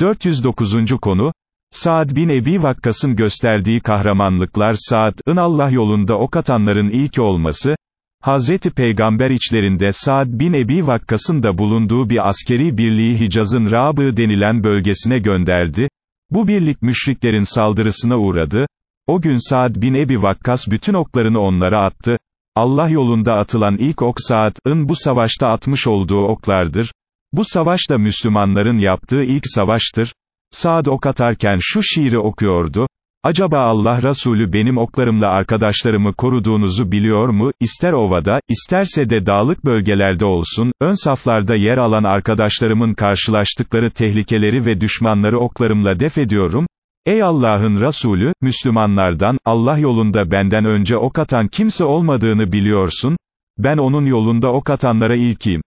409. konu, Saad bin Ebi Vakkas'ın gösterdiği kahramanlıklar Saad'ın Allah yolunda ok atanların ilki olması, Hazreti Peygamber içlerinde Saad bin Ebi Vakkas'ın da bulunduğu bir askeri birliği Hicaz'ın Rabı denilen bölgesine gönderdi, bu birlik müşriklerin saldırısına uğradı, o gün Saad bin Ebi Vakkas bütün oklarını onlara attı, Allah yolunda atılan ilk ok Saad'ın bu savaşta atmış olduğu oklardır, bu savaş da Müslümanların yaptığı ilk savaştır, Saad ok atarken şu şiiri okuyordu, Acaba Allah Resulü benim oklarımla arkadaşlarımı koruduğunuzu biliyor mu, ister ovada, isterse de dağlık bölgelerde olsun, ön saflarda yer alan arkadaşlarımın karşılaştıkları tehlikeleri ve düşmanları oklarımla def ediyorum, Ey Allah'ın Resulü, Müslümanlardan, Allah yolunda benden önce ok atan kimse olmadığını biliyorsun, ben onun yolunda ok atanlara ilkiyim.